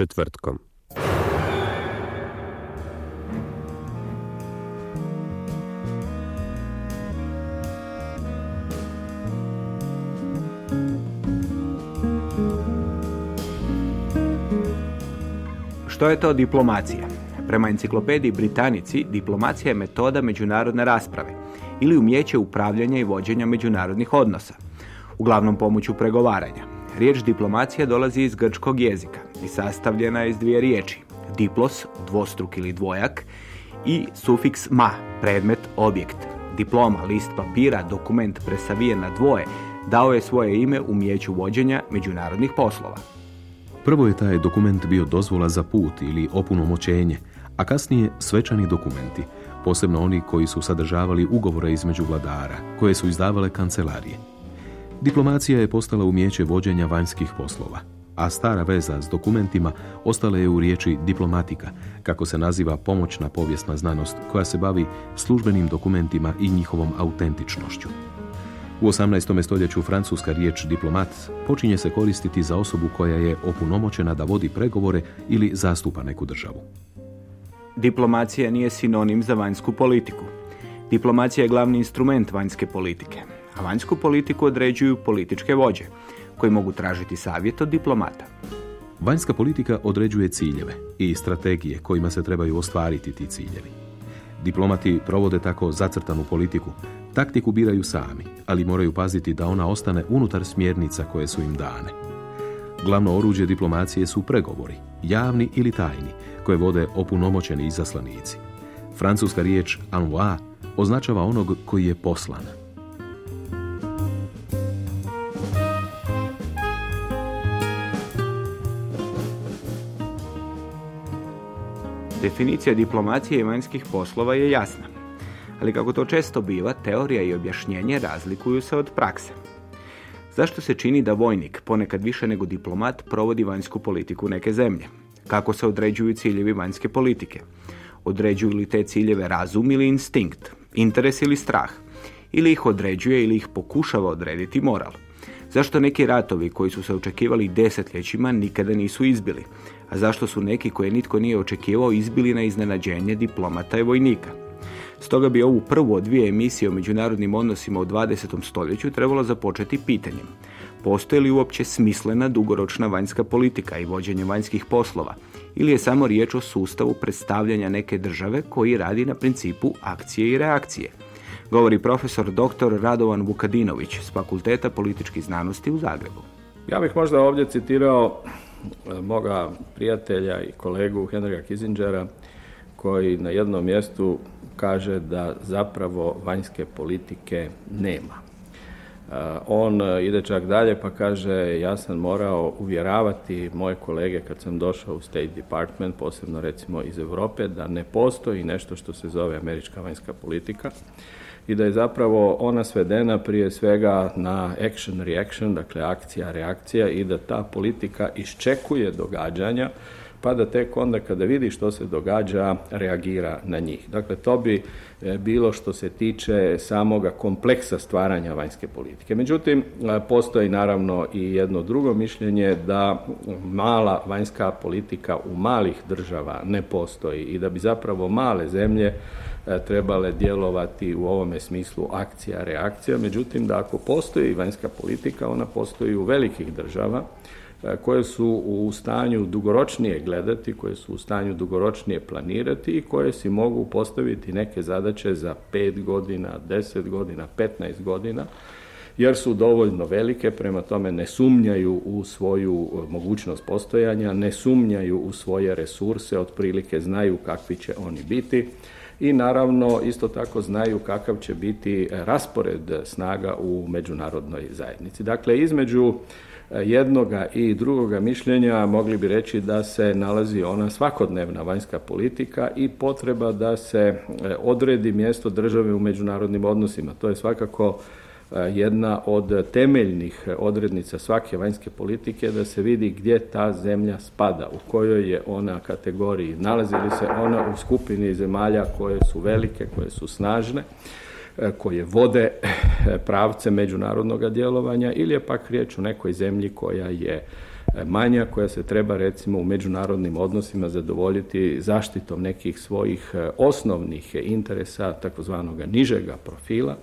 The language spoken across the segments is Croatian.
Četvrtkom. Što je to diplomacija? Prema enciklopediji Britanici, diplomacija je metoda međunarodne rasprave ili umjeće upravljanja i vođenja međunarodnih odnosa, uglavnom pomoću pregovaranja. Riječ diplomacija dolazi iz grčkog jezika i sastavljena je iz dvije riječi. Diplos, dvostruk ili dvojak, i sufiks ma, predmet, objekt. Diploma, list papira, dokument presavijen na dvoje, dao je svoje ime u mijeću vođenja međunarodnih poslova. Prvo je taj dokument bio dozvola za put ili opunomoćenje, a kasnije svečani dokumenti, posebno oni koji su sadržavali ugovore između vladara, koje su izdavale kancelarije. Diplomacija je postala umjeće vođenja vanjskih poslova, a stara veza s dokumentima ostala je u riječi diplomatika, kako se naziva pomoćna povijesna znanost koja se bavi službenim dokumentima i njihovom autentičnošću. U 18. stoljeću francuska riječ diplomat počinje se koristiti za osobu koja je opunomoćena da vodi pregovore ili zastupa neku državu. Diplomacija nije sinonim za vanjsku politiku. Diplomacija je glavni instrument vanjske politike a vanjsku politiku određuju političke vođe, koji mogu tražiti savjet od diplomata. Vanjska politika određuje ciljeve i strategije kojima se trebaju ostvariti ti ciljevi. Diplomati provode tako zacrtanu politiku, taktiku biraju sami, ali moraju paziti da ona ostane unutar smjernica koje su im dane. Glavno oruđe diplomacije su pregovori, javni ili tajni, koje vode opunomoćeni izaslanici. Francuska riječ envoi označava onog koji je poslan, Definicija diplomacije i vanjskih poslova je jasna, ali kako to često biva, teorija i objašnjenje razlikuju se od prakse. Zašto se čini da vojnik, ponekad više nego diplomat, provodi vanjsku politiku neke zemlje? Kako se određuju ciljevi vanjske politike? Određuju li te ciljeve razum ili instinkt, interes ili strah? Ili ih određuje ili ih pokušava odrediti moral? Zašto neki ratovi koji su se očekivali desetljećima nikada nisu izbili? A zašto su neki koje nitko nije očekivao izbili na iznenađenje diplomata i vojnika? Stoga bi ovu prvu od dvije emisije o međunarodnim odnosima u 20. stoljeću trebalo započeti pitanjem. Postoji li uopće smislena dugoročna vanjska politika i vođenje vanjskih poslova? Ili je samo riječ o sustavu predstavljanja neke države koji radi na principu akcije i reakcije? govori profesor dr. Radovan Vukadinović s Fakulteta političkih znanosti u Zagrebu. Ja bih možda ovdje citirao moga prijatelja i kolegu Henrya Kissingera koji na jednom mjestu kaže da zapravo vanjske politike nema. E, on ide čak dalje pa kaže ja sam morao uvjeravati moje kolege kad sam došao u State Department, posebno recimo iz Europe, da ne postoji nešto što se zove američka vanjska politika i da je zapravo ona svedena prije svega na action reaction, dakle akcija, reakcija i da ta politika iščekuje događanja pa da tek onda kada vidi što se događa reagira na njih. Dakle, to bi e, bilo što se tiče samoga kompleksa stvaranja vanjske politike. Međutim, e, postoji naravno i jedno drugo mišljenje da mala vanjska politika u malih država ne postoji i da bi zapravo male zemlje trebale djelovati u ovome smislu akcija, reakcija. Međutim, da ako postoji vanjska politika, ona postoji u velikih država E, koje su u stanju dugoročnije gledati, koje su u stanju dugoročnije planirati i koje si mogu postaviti neke zadaće za 5 godina, 10 godina, 15 godina, jer su dovoljno velike, prema tome ne sumnjaju u svoju e, mogućnost postojanja, ne sumnjaju u svoje resurse, otprilike znaju kakvi će oni biti i naravno isto tako znaju kakav će biti raspored snaga u međunarodnoj zajednici. Dakle, između jednoga i drugoga mišljenja mogli bi reći da se nalazi ona svakodnevna vanjska politika i potreba da se e, odredi mjesto države u međunarodnim odnosima. To je svakako e, jedna od temeljnih odrednica svake vanjske politike da se vidi gdje ta zemlja spada, u kojoj je ona kategoriji, nalazi li se ona u skupini zemalja koje su velike, koje su snažne, koje vode pravce međunarodnog djelovanja ili je pak riječ o nekoj zemlji koja je manja, koja se treba recimo u međunarodnim odnosima zadovoljiti zaštitom nekih svojih osnovnih interesa takozvanog nižega profila,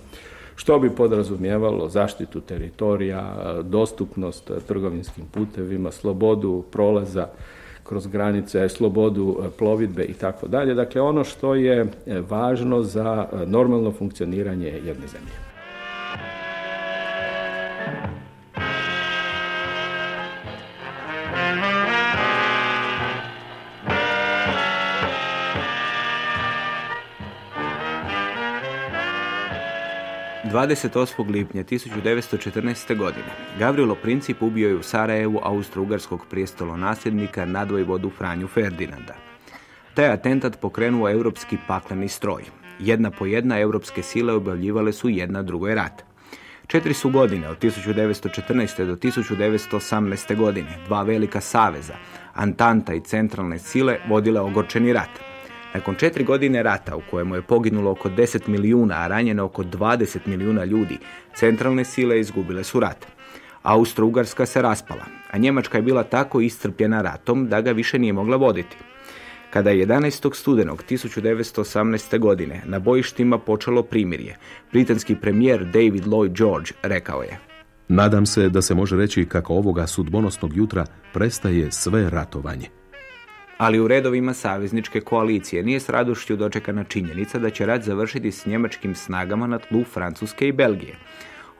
što bi podrazumijevalo zaštitu teritorija, dostupnost trgovinskim putevima, slobodu prolaza kroz granice, slobodu e, plovidbe i tako dalje. Dakle, ono što je e, važno za e, normalno funkcioniranje jedne zemlje. 28. lipnja 1914. godine Gavrilo Princip ubio je u Sarajevu austro-ugarskog prijestolonasljednika nadvojvodu Franju Ferdinanda. Taj atentat pokrenuo europski pakleni stroj. Jedna po jedna europske sile objavljivale su jedna drugoj rat. Četiri su godine, od 1914. do 1918. godine, dva velika saveza, Antanta i centralne sile, vodile ogorčeni rat. Nakon četiri godine rata u kojemu je poginulo oko 10 milijuna, a ranjeno oko 20 milijuna ljudi, centralne sile izgubile su rat. Austro-Ugarska se raspala, a Njemačka je bila tako iscrpljena ratom da ga više nije mogla voditi. Kada je 11. studenog 1918. godine na bojištima počelo primirje, britanski premijer David Lloyd George rekao je Nadam se da se može reći kako ovoga sudbonosnog jutra prestaje sve ratovanje ali u redovima savezničke koalicije nije s radošću dočekana činjenica da će rat završiti s njemačkim snagama na tlu Francuske i Belgije.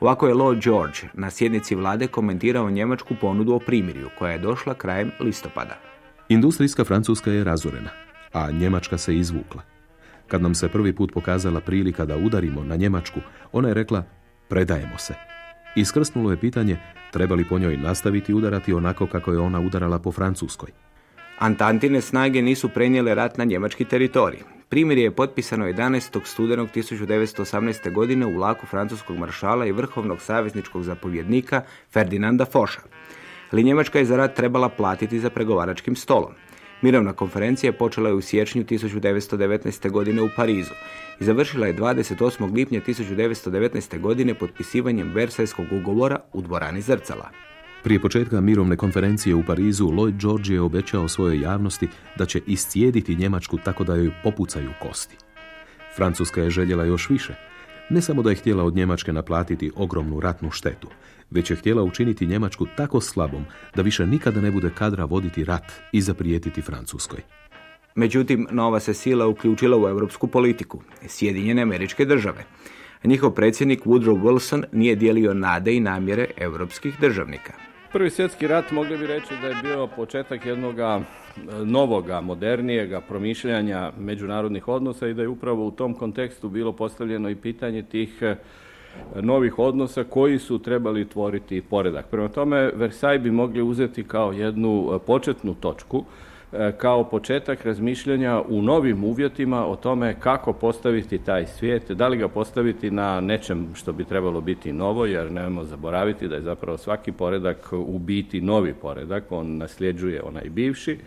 Ovako je Lord George na sjednici vlade komentirao njemačku ponudu o primirju koja je došla krajem listopada. Industrijska Francuska je razorena, a Njemačka se izvukla. Kad nam se prvi put pokazala prilika da udarimo na Njemačku, ona je rekla predajemo se. Iskrsnulo je pitanje treba li po njoj nastaviti udarati onako kako je ona udarala po Francuskoj. Antantine snage nisu prenijele rat na njemački teritorij. Primjer je potpisano 11. studenog 1918. godine u vlaku francuskog maršala i vrhovnog savezničkog zapovjednika Ferdinanda Foša. Ali Njemačka je za rat trebala platiti za pregovaračkim stolom. Mirovna konferencija počela je u siječnju 1919. godine u Parizu i završila je 28. lipnja 1919. godine potpisivanjem Versajskog ugovora u dvorani Zrcala. Prije početka mirovne konferencije u Parizu, Lloyd George je obećao svojoj javnosti da će iscijediti Njemačku tako da joj popucaju kosti. Francuska je željela još više. Ne samo da je htjela od Njemačke naplatiti ogromnu ratnu štetu, već je htjela učiniti Njemačku tako slabom da više nikada ne bude kadra voditi rat i zaprijetiti Francuskoj. Međutim, nova se sila uključila u europsku politiku, Sjedinjene američke države. Njihov predsjednik Woodrow Wilson nije dijelio nade i namjere europskih državnika. Prvi svjetski rat mogli bi reći da je bio početak jednog e, novoga, modernijega promišljanja međunarodnih odnosa i da je upravo u tom kontekstu bilo postavljeno i pitanje tih e, novih odnosa koji su trebali tvoriti poredak. Prema tome, Versailles bi mogli uzeti kao jednu e, početnu točku kao početak razmišljanja u novim uvjetima o tome kako postaviti taj svijet, da li ga postaviti na nečem što bi trebalo biti novo, jer nemojmo zaboraviti da je zapravo svaki poredak u biti novi poredak, on nasljeđuje onaj bivši.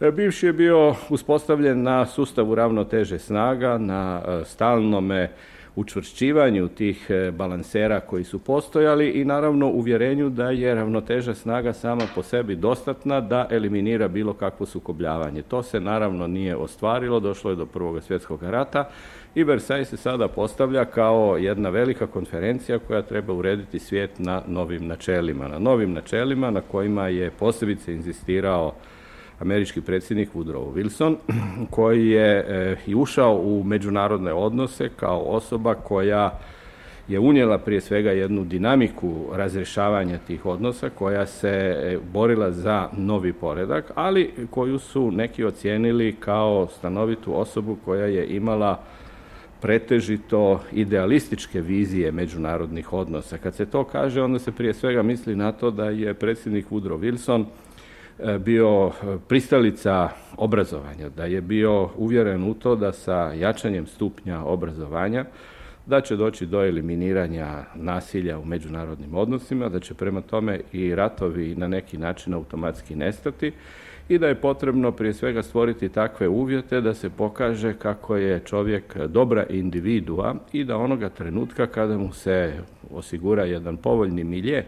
E, bivši je bio uspostavljen na sustavu ravnoteže snaga, na e, stalnome učvršćivanju tih e, balansera koji su postojali i naravno uvjerenju da je ravnoteža snaga sama po sebi dostatna da eliminira bilo kakvo sukobljavanje. To se naravno nije ostvarilo, došlo je do Prvog svjetskog rata i Versailles se sada postavlja kao jedna velika konferencija koja treba urediti svijet na novim načelima. Na novim načelima na kojima je posebice inzistirao američki predsjednik Woodrow Wilson, koji je e, i ušao u međunarodne odnose kao osoba koja je unijela prije svega jednu dinamiku razrješavanja tih odnosa koja se e, borila za novi poredak, ali koju su neki ocijenili kao stanovitu osobu koja je imala pretežito idealističke vizije međunarodnih odnosa. Kad se to kaže, onda se prije svega misli na to da je predsjednik Woodrow Wilson bio e, pristalica obrazovanja, da je bio uvjeren u to da sa jačanjem stupnja obrazovanja da će doći do eliminiranja nasilja u međunarodnim odnosima, da će prema tome i ratovi na neki način automatski nestati i da je potrebno prije svega stvoriti takve uvjete da se pokaže kako je čovjek dobra individua i da onoga trenutka kada mu se osigura jedan povoljni milje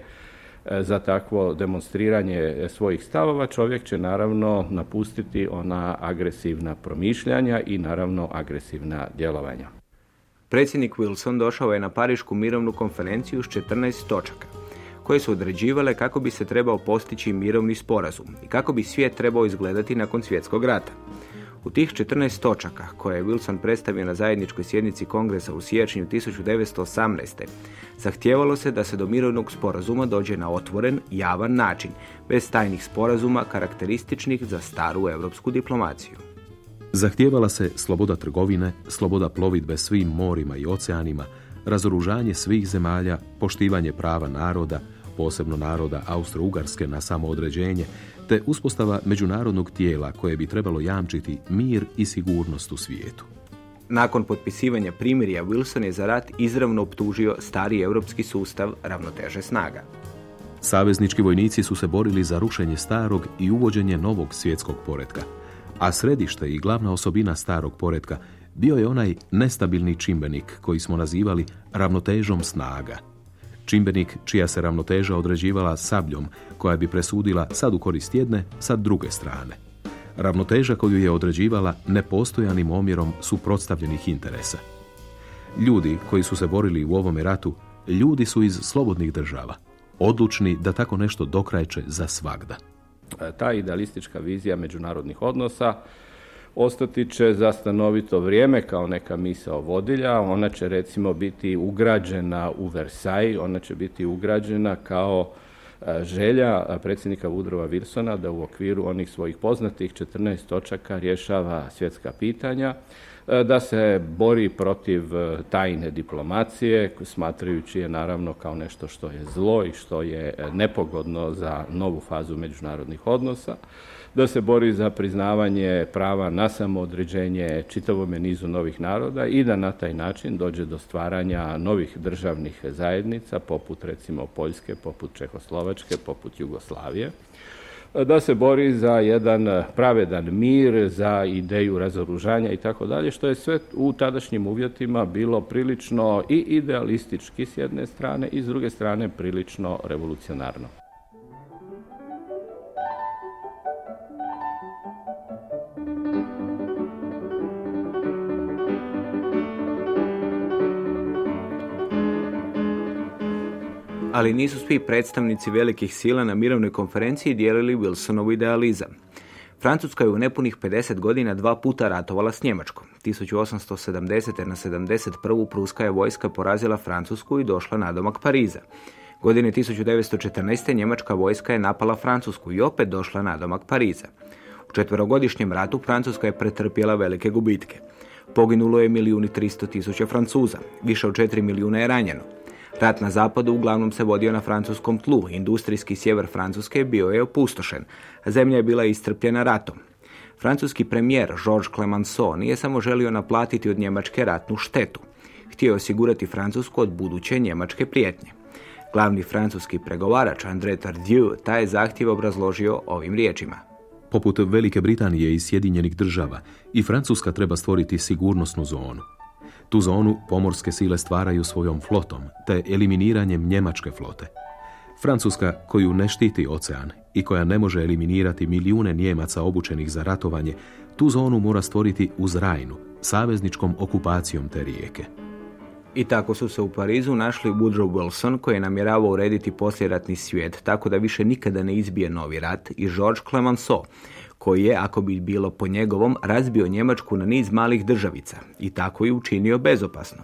za takvo demonstriranje svojih stavova, čovjek će naravno napustiti ona agresivna promišljanja i naravno agresivna djelovanja. Predsjednik Wilson došao je na Parišku mirovnu konferenciju s 14 točaka koje su određivale kako bi se trebao postići mirovni sporazum i kako bi svijet trebao izgledati nakon svjetskog rata. U tih 14 točaka koje je Wilson predstavio na zajedničkoj sjednici kongresa u siječnju 1918. zahtijevalo se da se do mirovnog sporazuma dođe na otvoren, javan način, bez tajnih sporazuma karakterističnih za staru europsku diplomaciju. Zahtijevala se sloboda trgovine, sloboda plovidbe svim morima i oceanima, razoružanje svih zemalja, poštivanje prava naroda, posebno naroda Austro-Ugarske na samoodređenje, te uspostava međunarodnog tijela koje bi trebalo jamčiti mir i sigurnost u svijetu. Nakon potpisivanja primirja Wilson je za rat izravno optužio stari europski sustav ravnoteže snaga. Saveznički vojnici su se borili za rušenje starog i uvođenje novog svjetskog poretka, a središte i glavna osobina starog poretka bio je onaj nestabilni čimbenik koji smo nazivali ravnotežom snaga – Čimbenik čija se ravnoteža određivala sabljom koja bi presudila sad u korist jedne, sad druge strane. Ravnoteža koju je određivala nepostojanim omjerom suprotstavljenih interesa. Ljudi koji su se borili u ovome ratu, ljudi su iz slobodnih država, odlučni da tako nešto dokrajče za svagda. E, ta idealistička vizija međunarodnih odnosa ostati će za stanovito vrijeme kao neka misao vodilja. Ona će recimo biti ugrađena u Versailles, ona će biti ugrađena kao e, želja predsjednika Woodrowa Wilsona da u okviru onih svojih poznatih 14 točaka rješava svjetska pitanja, e, da se bori protiv e, tajne diplomacije, smatrajući je naravno kao nešto što je zlo i što je nepogodno za novu fazu međunarodnih odnosa, da se bori za priznavanje prava na samoodređenje čitavome nizu novih naroda i da na taj način dođe do stvaranja novih državnih zajednica, poput recimo Poljske, poput Čehoslovačke, poput Jugoslavije da se bori za jedan pravedan mir, za ideju razoružanja i tako dalje, što je sve u tadašnjim uvjetima bilo prilično i idealistički s jedne strane i s druge strane prilično revolucionarno. Ali nisu svi predstavnici velikih sila na mirovnoj konferenciji dijelili Wilsonovu idealizam. Francuska je u nepunih 50 godina dva puta ratovala s Njemačkom. 1870. na 71. pruska je vojska porazila Francusku i došla na domak Pariza. Godine 1914. njemačka vojska je napala Francusku i opet došla na domak Pariza. U četverogodišnjem ratu Francuska je pretrpjela velike gubitke. Poginulo je milijuni tristo tisuća Francuza, više od 4 milijuna je ranjeno. Rat na zapadu uglavnom se vodio na francuskom tlu. Industrijski sjever Francuske bio je opustošen, a zemlja je bila istrpljena ratom. Francuski premijer Georges Clemenceau nije samo želio naplatiti od Njemačke ratnu štetu. Htio je osigurati Francusku od buduće njemačke prijetnje. Glavni francuski pregovarač André Tardieu taj je zahtjev obrazložio ovim riječima. Poput Velike Britanije i Sjedinjenih država, i Francuska treba stvoriti sigurnosnu zonu. Tu zonu pomorske sile stvaraju svojom flotom, te eliminiranjem njemačke flote. Francuska, koju ne štiti ocean i koja ne može eliminirati milijune Njemaca obučenih za ratovanje, tu zonu mora stvoriti uz Rajnu, savezničkom okupacijom te rijeke. I tako su se u Parizu našli Woodrow Wilson koji je namjeravao urediti posljeratni svijet tako da više nikada ne izbije novi rat i Georges Clemenceau koji je, ako bi bilo po njegovom, razbio Njemačku na niz malih državica i tako i učinio bezopasno.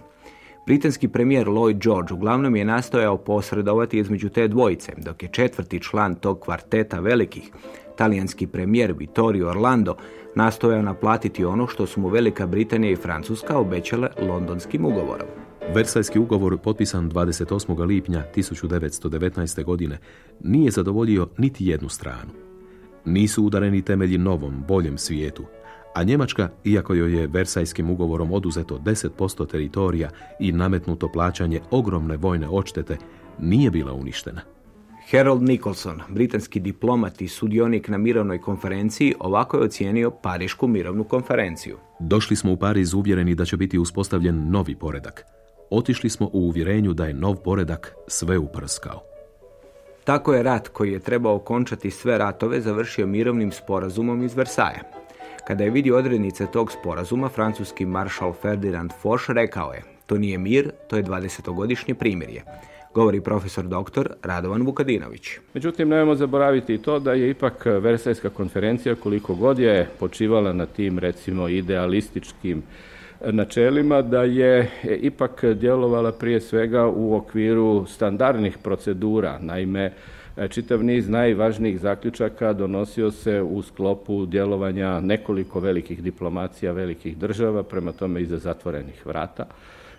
Britanski premijer Lloyd George uglavnom je nastojao posredovati između te dvojice, dok je četvrti član tog kvarteta velikih, talijanski premijer Vittorio Orlando, nastojao naplatiti ono što su mu Velika Britanija i Francuska obećale londonskim ugovorom. Versajski ugovor potpisan 28. lipnja 1919. godine nije zadovoljio niti jednu stranu. Nisu udareni temelji novom, boljem svijetu, a Njemačka, iako joj je Versajskim ugovorom oduzeto 10% teritorija i nametnuto plaćanje ogromne vojne odštete, nije bila uništena. Harold Nicholson, britanski diplomat i sudionik na mirovnoj konferenciji, ovako je ocijenio Parišku mirovnu konferenciju. Došli smo u Pariz uvjereni da će biti uspostavljen novi poredak. Otišli smo u uvjerenju da je nov poredak sve uprskao. Tako je rat koji je trebao okončati sve ratove završio mirovnim sporazumom iz Versaja. Kada je vidio odrednice tog sporazuma, francuski maršal Ferdinand Foch rekao je to nije mir, to je 20-godišnje primirje govori profesor doktor Radovan Vukadinović. Međutim, nemojmo zaboraviti i to da je ipak Versajska konferencija koliko god je počivala na tim recimo idealističkim načelima da je ipak djelovala prije svega u okviru standardnih procedura. Naime, čitav niz najvažnijih zaključaka donosio se u sklopu djelovanja nekoliko velikih diplomacija, velikih država, prema tome iza zatvorenih vrata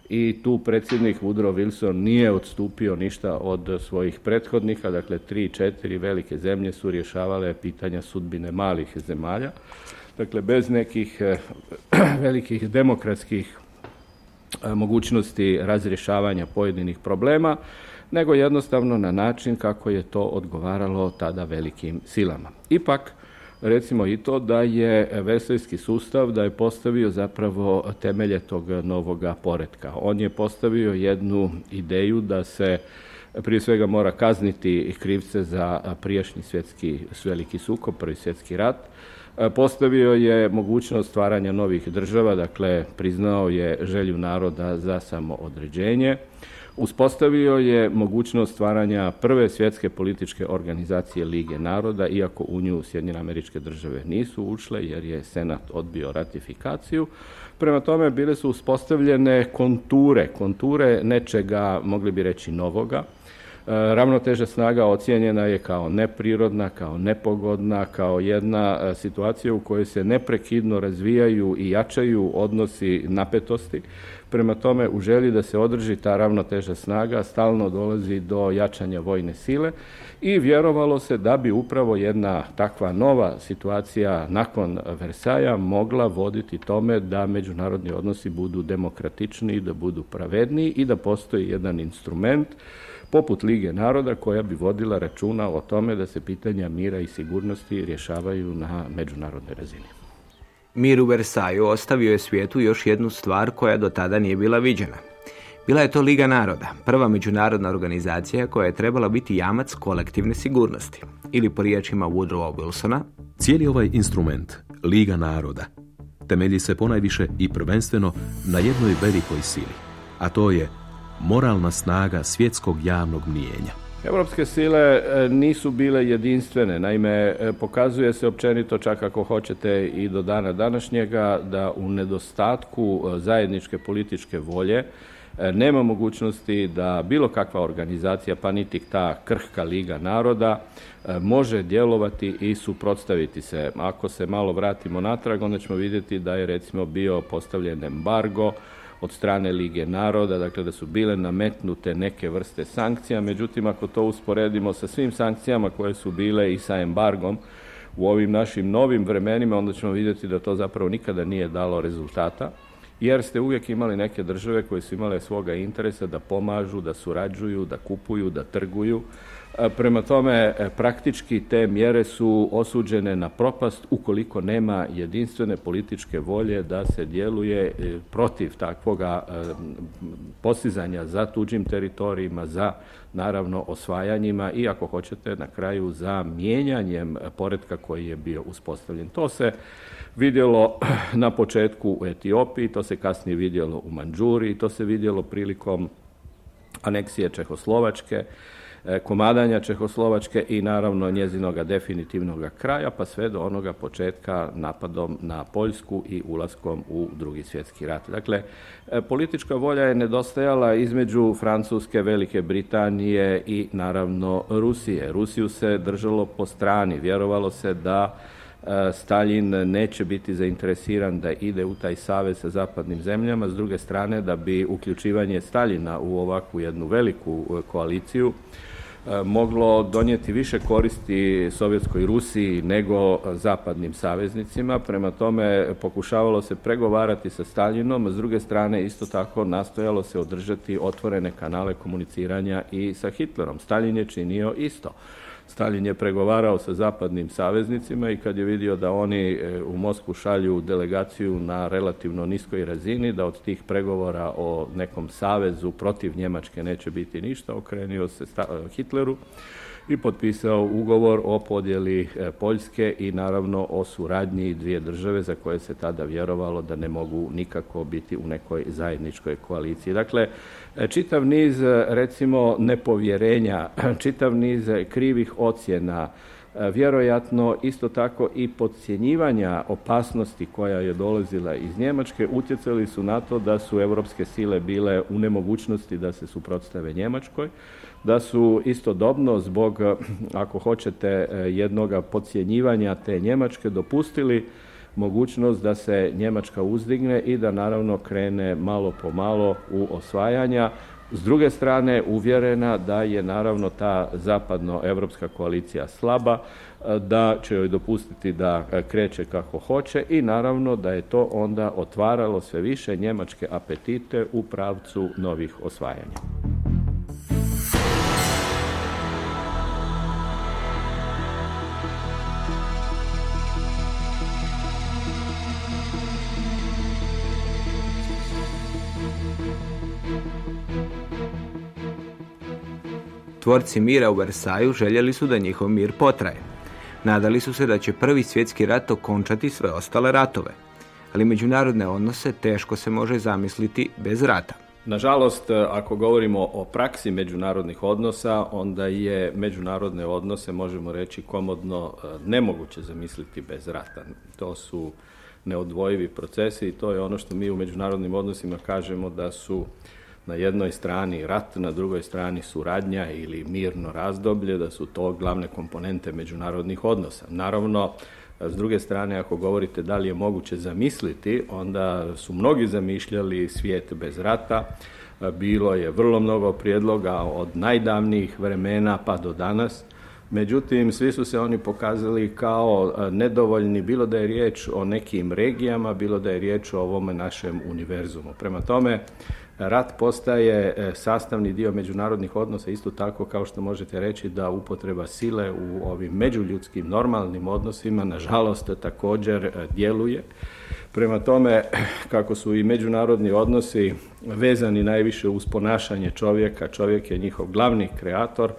i tu predsjednik Woodrow Wilson nije odstupio ništa od svojih prethodnika, dakle tri, četiri velike zemlje su rješavale pitanja sudbine malih zemalja. Dakle, bez nekih eh, velikih demokratskih eh, mogućnosti razrješavanja pojedinih problema, nego jednostavno na način kako je to odgovaralo tada velikim silama. Ipak, recimo i to da je veseljski sustav da je postavio zapravo temelje tog novoga poretka. On je postavio jednu ideju da se prije svega mora kazniti krivce za prijašnji svjetski veliki sukob, prvi svjetski rat. Postavio je mogućnost stvaranja novih država, dakle priznao je želju naroda za samoodređenje. Uspostavio je mogućnost stvaranja prve svjetske političke organizacije Lige naroda, iako u nju Sjedinjene američke države nisu ušle jer je Senat odbio ratifikaciju. Prema tome bile su uspostavljene konture, konture nečega, mogli bi reći, novoga. E, ravnoteža snaga ocijenjena je kao neprirodna, kao nepogodna, kao jedna e, situacija u kojoj se neprekidno razvijaju i jačaju odnosi napetosti. Prema tome, u želji da se održi ta ravnoteža snaga, stalno dolazi do jačanja vojne sile i vjerovalo se da bi upravo jedna takva nova situacija nakon Versaja mogla voditi tome da međunarodni odnosi budu demokratičniji, da budu pravedniji i da postoji jedan instrument poput Lige naroda koja bi vodila računa o tome da se pitanja mira i sigurnosti rješavaju na međunarodnoj razini. Mir u Versaju ostavio je svijetu još jednu stvar koja do tada nije bila viđena. Bila je to Liga naroda, prva međunarodna organizacija koja je trebala biti jamac kolektivne sigurnosti. Ili po riječima Woodrowa Wilsona. Cijeli ovaj instrument, Liga naroda, temelji se ponajviše i prvenstveno na jednoj velikoj sili, a to je moralna snaga svjetskog javnog mnijenja. Europske sile e, nisu bile jedinstvene, naime e, pokazuje se općenito čak ako hoćete i do dana današnjega da u nedostatku e, zajedničke političke volje nema mogućnosti da bilo kakva organizacija, pa niti ta krhka liga naroda, može djelovati i suprotstaviti se. Ako se malo vratimo natrag, onda ćemo vidjeti da je recimo bio postavljen embargo od strane Lige naroda, dakle da su bile nametnute neke vrste sankcija, međutim ako to usporedimo sa svim sankcijama koje su bile i sa embargom u ovim našim novim vremenima, onda ćemo vidjeti da to zapravo nikada nije dalo rezultata jer ste uvijek imali neke države koje su imale svoga interesa da pomažu, da surađuju, da kupuju, da trguju. E, prema tome, e, praktički te mjere su osuđene na propast ukoliko nema jedinstvene političke volje da se djeluje e, protiv takvoga postizanja za tuđim teritorijima, za naravno osvajanjima i ako hoćete na kraju za mijenjanjem poredka koji je bio uspostavljen. To se vidjelo na početku u Etiopiji, to se kasnije vidjelo u Manđuri, to se vidjelo prilikom aneksije Čehoslovačke, komadanja Čehoslovačke i naravno njezinoga definitivnog kraja, pa sve do onoga početka napadom na Poljsku i ulaskom u drugi svjetski rat. Dakle, e, politička volja je nedostajala između Francuske, Velike Britanije i naravno Rusije. Rusiju se držalo po strani, vjerovalo se da E, Stalin neće biti zainteresiran da ide u taj savez sa zapadnim zemljama, s druge strane da bi uključivanje Staljina u ovakvu jednu veliku e, koaliciju e, moglo donijeti više koristi Sovjetskoj Rusiji nego zapadnim saveznicima. Prema tome pokušavalo se pregovarati sa Staljinom, a s druge strane isto tako nastojalo se održati otvorene kanale komuniciranja i sa Hitlerom. Stalin je činio isto. Stalin je pregovarao sa zapadnim saveznicima i kad je vidio da oni e, u Moskvu šalju delegaciju na relativno niskoj razini, da od tih pregovora o nekom savezu protiv Njemačke neće biti ništa, okrenio se Hitleru i potpisao ugovor o podjeli e, Poljske i naravno o suradnji dvije države za koje se tada vjerovalo da ne mogu nikako biti u nekoj zajedničkoj koaliciji. Dakle, e, čitav niz e, recimo nepovjerenja, čitav niz krivih ocjena, vjerojatno isto tako i podcjenjivanja opasnosti koja je dolazila iz Njemačke utjecali su na to da su europske sile bile u nemogućnosti da se suprotstave Njemačkoj da su istodobno zbog, ako hoćete, jednoga podcjenjivanja te Njemačke dopustili mogućnost da se Njemačka uzdigne i da naravno krene malo po malo u osvajanja. S druge strane, uvjerena da je naravno ta zapadno-evropska koalicija slaba, da će joj dopustiti da kreće kako hoće i naravno da je to onda otvaralo sve više njemačke apetite u pravcu novih osvajanja. Tvorci mira u Versaju željeli su da njihov mir potraje. Nadali su se da će prvi svjetski rat okončati sve ostale ratove. Ali međunarodne odnose teško se može zamisliti bez rata. Nažalost, ako govorimo o praksi međunarodnih odnosa, onda je međunarodne odnose, možemo reći, komodno e, nemoguće zamisliti bez rata. To su neodvojivi procesi i to je ono što mi u međunarodnim odnosima kažemo da su na jednoj strani rat, na drugoj strani suradnja ili mirno razdoblje, da su to glavne komponente međunarodnih odnosa. Naravno, s druge strane, ako govorite da li je moguće zamisliti, onda su mnogi zamišljali svijet bez rata. Bilo je vrlo mnogo prijedloga od najdavnijih vremena pa do danas. Međutim, svi su se oni pokazali kao nedovoljni, bilo da je riječ o nekim regijama, bilo da je riječ o ovome našem univerzumu. Prema tome, rat postaje e, sastavni dio međunarodnih odnosa isto tako kao što možete reći da upotreba sile u ovim međuljudskim normalnim odnosima nažalost također e, djeluje. Prema tome, kako su i međunarodni odnosi vezani najviše uz ponašanje čovjeka, čovjek je njihov glavni kreator,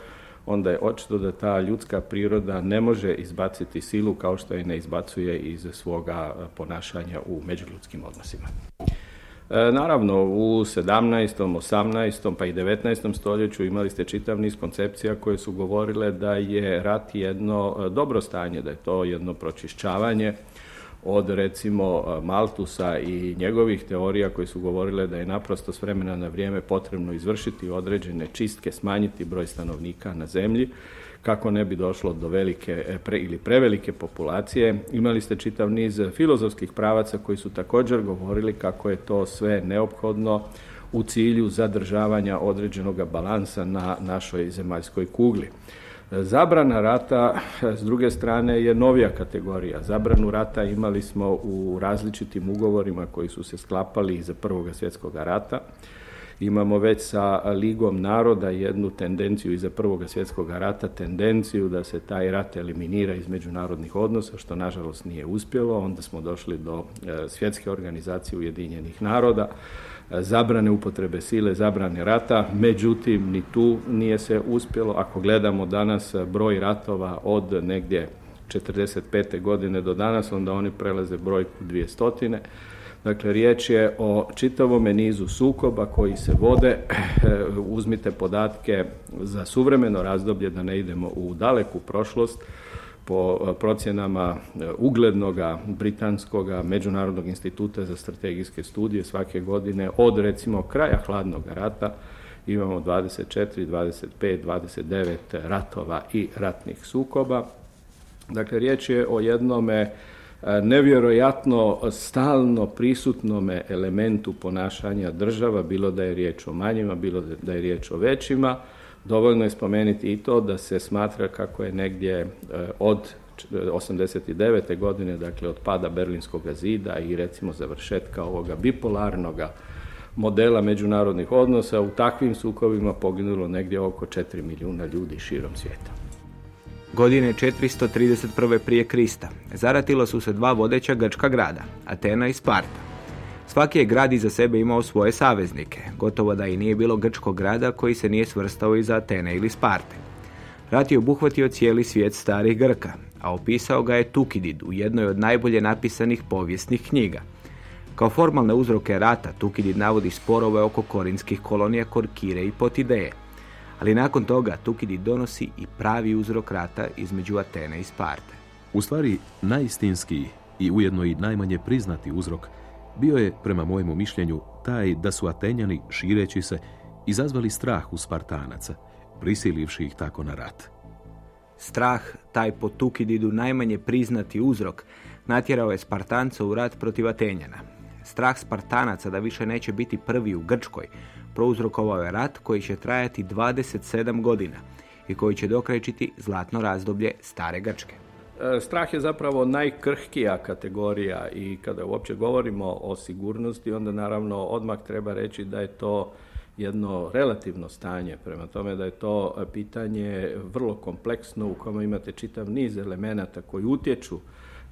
onda je očito da ta ljudska priroda ne može izbaciti silu kao što je ne izbacuje iz svoga ponašanja u međuljudskim odnosima. E, naravno, u 17., 18. pa i 19. stoljeću imali ste čitav niz koncepcija koje su govorile da je rat jedno e, dobro stanje, da je to jedno pročišćavanje od recimo e, Maltusa i njegovih teorija koje su govorile da je naprosto s vremena na vrijeme potrebno izvršiti određene čistke, smanjiti broj stanovnika na zemlji kako ne bi došlo do velike e, pre, ili prevelike populacije. Imali ste čitav niz filozofskih pravaca koji su također govorili kako je to sve neophodno u cilju zadržavanja određenog balansa na našoj zemaljskoj kugli. Zabrana rata, s druge strane, je novija kategorija. Zabranu rata imali smo u različitim ugovorima koji su se sklapali iza Prvog svjetskog rata. Imamo već sa Ligom naroda jednu tendenciju iza Prvog svjetskog rata, tendenciju da se taj rat eliminira iz međunarodnih odnosa, što nažalost nije uspjelo. Onda smo došli do e, svjetske organizacije Ujedinjenih naroda, e, zabrane upotrebe sile, zabrane rata, međutim ni tu nije se uspjelo. Ako gledamo danas broj ratova od negdje 45. godine do danas, onda oni prelaze brojku dvije stotine. Dakle, riječ je o čitavome nizu sukoba koji se vode. Uzmite podatke za suvremeno razdoblje, da ne idemo u daleku prošlost, po procjenama uglednog britanskog međunarodnog instituta za strategijske studije svake godine od recimo kraja hladnog rata imamo 24, 25, 29 ratova i ratnih sukoba. Dakle, riječ je o jednome nevjerojatno stalno prisutnome elementu ponašanja država, bilo da je riječ o manjima, bilo da je riječ o većima. Dovoljno je spomenuti i to da se smatra kako je negdje e, od 89. godine, dakle od pada Berlinskog zida i recimo završetka ovoga bipolarnog modela međunarodnih odnosa, u takvim sukovima poginulo negdje oko 4 milijuna ljudi širom svijeta. Godine 431. prije Krista zaratilo su se dva vodeća grčka grada, Atena i Sparta. Svaki je grad iza sebe imao svoje saveznike, gotovo da i nije bilo grčkog grada koji se nije svrstao iza Atene ili Sparte. Rat je obuhvatio cijeli svijet starih Grka, a opisao ga je Tukidid u jednoj od najbolje napisanih povijesnih knjiga. Kao formalne uzroke rata Tukidid navodi sporove oko korinskih kolonija Korkire i Potideje, ali nakon toga Tukidi donosi i pravi uzrok rata između Atene i Sparte. U stvari, najistinski i ujedno i najmanje priznati uzrok bio je, prema mojemu mišljenju, taj da su Atenjani, šireći se, izazvali strah u Spartanaca, prisilivši ih tako na rat. Strah, taj po Tukididu najmanje priznati uzrok, natjerao je Spartanca u rat protiv Atenjana. Strah Spartanaca da više neće biti prvi u Grčkoj, prouzrokovao je rat koji će trajati 27 godina i koji će dokrećiti zlatno razdoblje stare Grčke. E, strah je zapravo najkrhkija kategorija i kada uopće govorimo o sigurnosti, onda naravno odmah treba reći da je to jedno relativno stanje, prema tome da je to pitanje vrlo kompleksno u kojem imate čitav niz elemenata koji utječu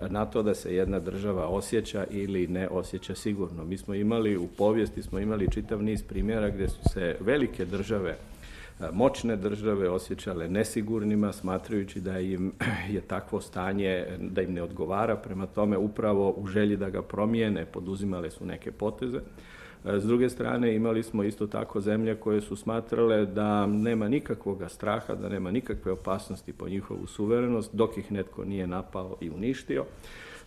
na to da se jedna država osjeća ili ne osjeća sigurno. Mi smo imali u povijesti smo imali čitav niz primjera gdje su se velike države moćne države osjećale nesigurnima smatrajući da im je takvo stanje da im ne odgovara prema tome upravo u želji da ga promijene poduzimale su neke poteze s druge strane imali smo isto tako zemlje koje su smatrale da nema nikakvog straha, da nema nikakve opasnosti po njihovu suverenost dok ih netko nije napao i uništio.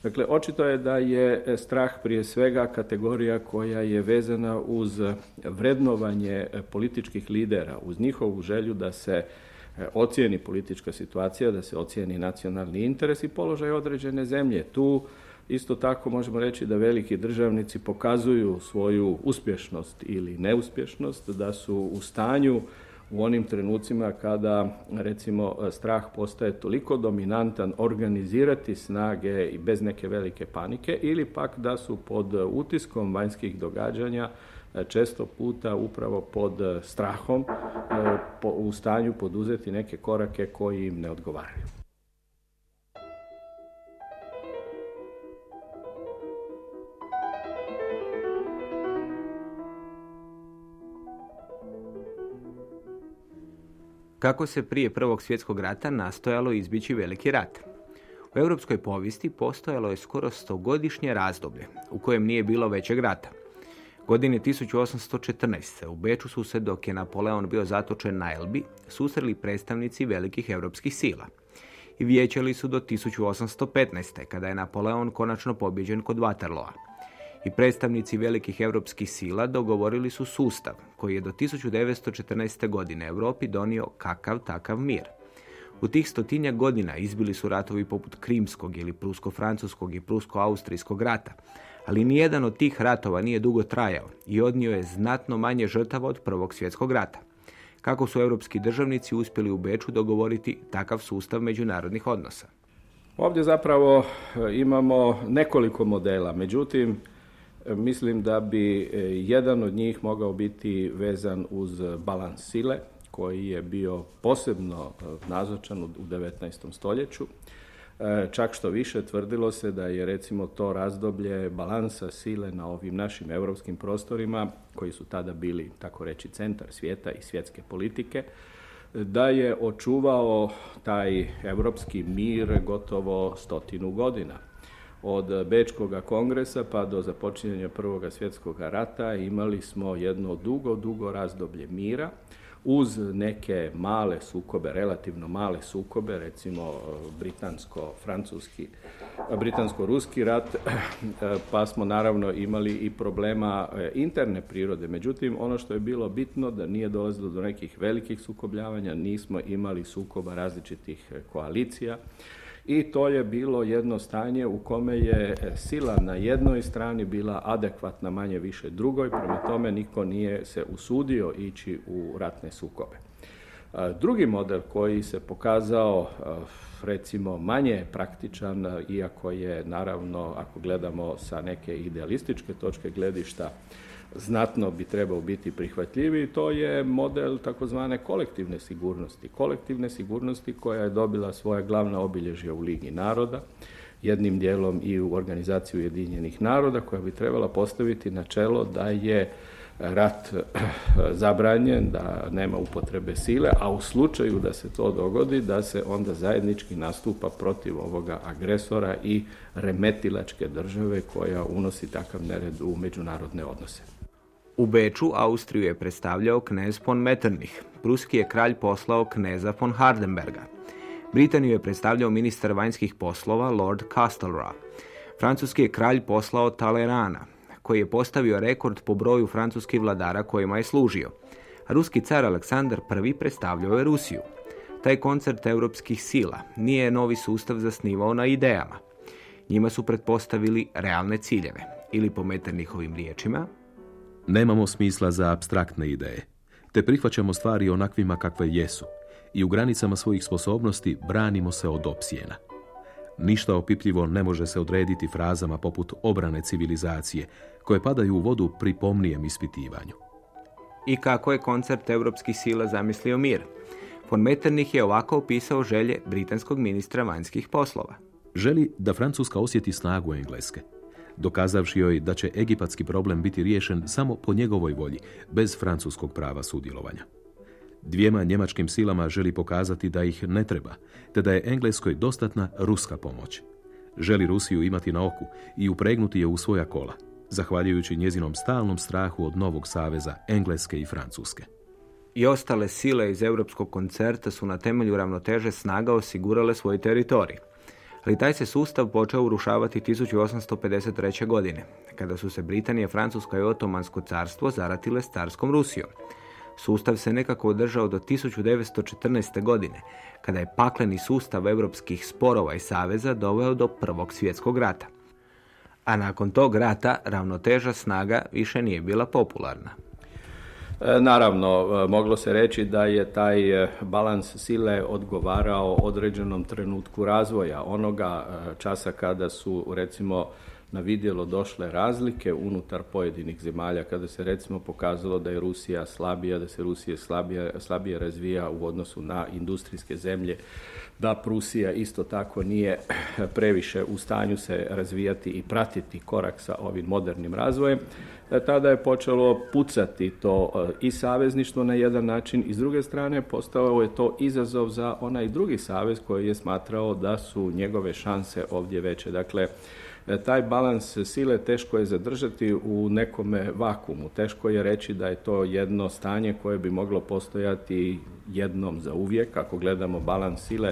Dakle, očito je da je strah prije svega kategorija koja je vezana uz vrednovanje političkih lidera, uz njihovu želju da se e, ocijeni politička situacija, da se ocijeni nacionalni interes i položaj određene zemlje. Tu Isto tako možemo reći da veliki državnici pokazuju svoju uspješnost ili neuspješnost, da su u stanju u onim trenucima kada recimo strah postaje toliko dominantan organizirati snage i bez neke velike panike ili pak da su pod utiskom vanjskih događanja često puta upravo pod strahom u stanju poduzeti neke korake koji im ne odgovaraju. Kako se prije Prvog svjetskog rata nastojalo izbići veliki rat. U europskoj povijesti postojalo je skoro stogodišnje razdoblje u kojem nije bilo većeg rata. Godine 1814. u Beču su se, dok je Napoleon bio zatočen na Elbi, susreli predstavnici velikih europskih sila. I vijećali su do 1815. kada je Napoleon konačno pobjeđen kod Waterloa i predstavnici velikih europskih sila dogovorili su sustav koji je do 1914. godine Europi donio kakav takav mir. U tih stotinja godina izbili su ratovi poput Krimskog ili Prusko-Francuskog i Prusko-Austrijskog rata, ali nijedan od tih ratova nije dugo trajao i odnio je znatno manje žrtava od Prvog svjetskog rata. kako su europski državnici uspjeli u Beču dogovoriti takav sustav međunarodnih odnosa. Ovdje zapravo e, imamo nekoliko modela, međutim, mislim da bi e, jedan od njih mogao biti vezan uz balans sile, koji je bio posebno nazočan u 19. stoljeću. Čak što više tvrdilo se da je recimo to razdoblje balansa sile na ovim našim europskim prostorima, koji su tada bili, tako reći, centar svijeta i svjetske politike, da je očuvao taj europski mir gotovo stotinu godina. Od Bečkog kongresa pa do započinjanja Prvog svjetskog rata imali smo jedno dugo, dugo razdoblje mira uz neke male sukobe, relativno male sukobe, recimo britansko-francuski, britansko-ruski rat, pa smo naravno imali i problema e, interne prirode. Međutim, ono što je bilo bitno da nije dolazilo do nekih velikih sukobljavanja, nismo imali sukoba različitih e, koalicija, i to je bilo jedno stanje u kome je sila na jednoj strani bila adekvatna manje više drugoj, prema tome niko nije se usudio ići u ratne sukobe. Drugi model koji se pokazao recimo manje praktičan, iako je naravno ako gledamo sa neke idealističke točke gledišta znatno bi trebao biti prihvatljiviji, to je model takozvane kolektivne sigurnosti. Kolektivne sigurnosti koja je dobila svoje glavna obilježja u Ligi naroda, jednim dijelom i u organizaciju Ujedinjenih naroda koja bi trebala postaviti načelo da je rat zabranjen, da nema upotrebe sile, a u slučaju da se to dogodi, da se onda zajednički nastupa protiv ovoga agresora i remetilačke države koja unosi takav nered u međunarodne odnose. U Beču Austriju je predstavljao knez von Metternich. Pruski je kralj poslao kneza von Hardenberga. Britaniju je predstavljao ministar vanjskih poslova Lord Castlereagh. Francuski je kralj poslao Talerana, koji je postavio rekord po broju francuskih vladara kojima je služio. Ruski car Aleksandar I predstavljao je Rusiju. Taj koncert europskih sila nije novi sustav zasnivao na idejama. Njima su pretpostavili realne ciljeve, ili po Metternichovim riječima, Nemamo smisla za abstraktne ideje, te prihvaćamo stvari onakvima kakve jesu i u granicama svojih sposobnosti branimo se od opsjena. Ništa opipljivo ne može se odrediti frazama poput obrane civilizacije, koje padaju u vodu pri pomnijem ispitivanju. I kako je koncert europskih sila zamislio mir? Von Metternich je ovako opisao želje britanskog ministra vanjskih poslova. Želi da Francuska osjeti snagu Engleske, dokazavši joj da će egipatski problem biti riješen samo po njegovoj volji, bez francuskog prava sudjelovanja. Dvijema njemačkim silama želi pokazati da ih ne treba, te da je Engleskoj dostatna ruska pomoć. Želi Rusiju imati na oku i upregnuti je u svoja kola, zahvaljujući njezinom stalnom strahu od novog saveza Engleske i Francuske. I ostale sile iz europskog koncerta su na temelju ravnoteže snaga osigurale svoj teritorij ali taj se sustav počeo urušavati 1853. godine, kada su se Britanija, Francuska i Otomansko carstvo zaratile s carskom Rusijom. Sustav se nekako održao do 1914. godine, kada je pakleni sustav europskih sporova i saveza doveo do Prvog svjetskog rata. A nakon tog rata ravnoteža snaga više nije bila popularna. E, naravno, e, moglo se reći da je taj e, balans sile odgovarao određenom trenutku razvoja onoga časa kada su recimo na vidjelo došle razlike unutar pojedinih zemalja kada se recimo pokazalo da je Rusija slabija, da se Rusija slabije, slabije razvija u odnosu na industrijske zemlje, da Prusija isto tako nije previše u stanju se razvijati i pratiti korak sa ovim modernim razvojem. E, tada je počelo pucati to e, i savezništvo na jedan način i s druge strane postao je to izazov za onaj drugi savez koji je smatrao da su njegove šanse ovdje veće. Dakle, taj balans sile teško je zadržati u nekome vakumu. Teško je reći da je to jedno stanje koje bi moglo postojati jednom za uvijek. Ako gledamo balans sile,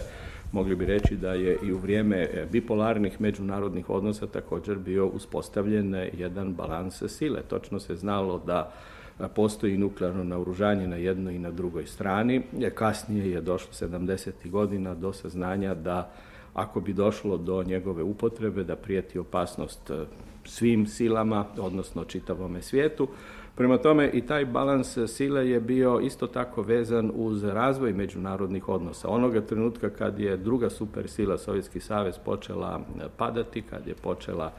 mogli bi reći da je i u vrijeme e, bipolarnih međunarodnih odnosa također bio uspostavljen jedan balans sile. Točno se znalo da e, postoji nuklearno naoružanje na jednoj i na drugoj strani. E, kasnije je došlo 70. godina do saznanja da ako bi došlo do njegove upotrebe, da prijeti opasnost svim silama, odnosno čitavome svijetu, Prema tome i taj balans sile je bio isto tako vezan uz razvoj međunarodnih odnosa. Onoga trenutka kad je druga supersila Sovjetski savez počela padati, kad je počela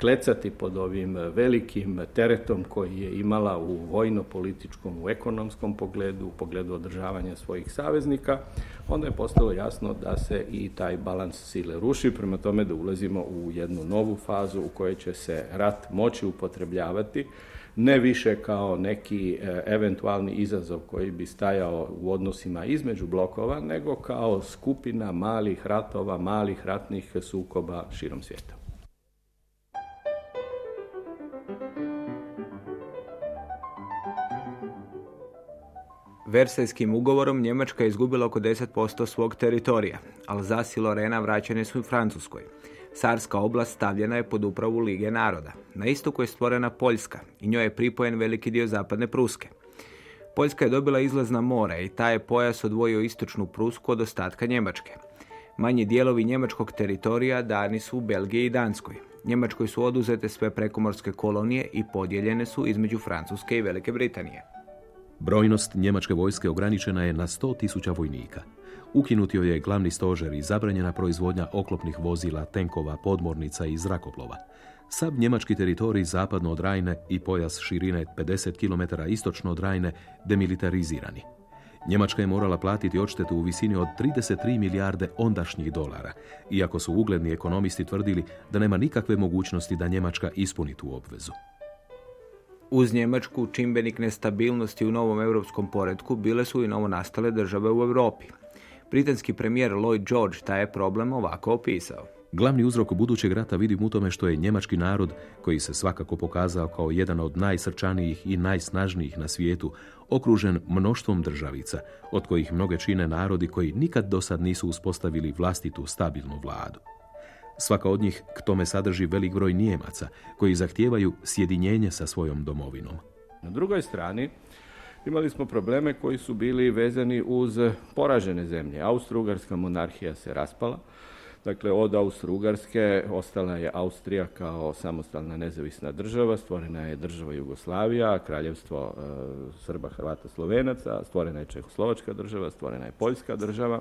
klecati pod ovim velikim teretom koji je imala u vojno-političkom, u ekonomskom pogledu, u pogledu održavanja svojih saveznika, onda je postalo jasno da se i taj balans sile ruši, prema tome da ulazimo u jednu novu fazu u kojoj će se rat moći upotrebljavati, ne više kao neki e, eventualni izazov koji bi stajao u odnosima između blokova, nego kao skupina malih ratova, malih ratnih sukoba širom svijeta. Versajskim ugovorom Njemačka je izgubila oko 10% svog teritorija. Alzas i Lorena vraćene su u Francuskoj. Sarska oblast stavljena je pod upravu Lige naroda. Na istoku je stvorena Poljska i njoj je pripojen veliki dio zapadne Pruske. Poljska je dobila izlaz na more i taj je pojas odvojio istočnu Prusku od ostatka Njemačke. Manji dijelovi njemačkog teritorija dani su u Belgiji i Danskoj. Njemačkoj su oduzete sve prekomorske kolonije i podijeljene su između Francuske i Velike Britanije. Brojnost njemačke vojske ograničena je na 100.000 vojnika. Ukinutio je glavni stožer i zabranjena proizvodnja oklopnih vozila, tenkova, podmornica i zrakoplova. Sav njemački teritorij zapadno od Rajne i pojas širine 50 km istočno od Rajne demilitarizirani. Njemačka je morala platiti odštetu u visini od 33 milijarde ondašnjih dolara, iako su ugledni ekonomisti tvrdili da nema nikakve mogućnosti da Njemačka ispuni tu obvezu. Uz Njemačku čimbenik nestabilnosti u novom europskom poredku bile su i novonastale države u Europi. Britanski premijer Lloyd George taj je problem ovako opisao. Glavni uzrok budućeg rata vidim u tome što je njemački narod, koji se svakako pokazao kao jedan od najsrčanijih i najsnažnijih na svijetu, okružen mnoštvom državica, od kojih mnoge čine narodi koji nikad do sad nisu uspostavili vlastitu stabilnu vladu. Svaka od njih k tome sadrži velik broj Nijemaca koji zahtijevaju sjedinjenje sa svojom domovinom. Na drugoj strani imali smo probleme koji su bili vezani uz poražene zemlje. Austro-Ugarska monarhija se raspala, Dakle, od Austro-Ugarske ostala je Austrija kao samostalna nezavisna država, stvorena je država Jugoslavija, kraljevstvo e, Srba, Hrvata, Slovenaca, stvorena je Čehoslovačka država, stvorena je Poljska država,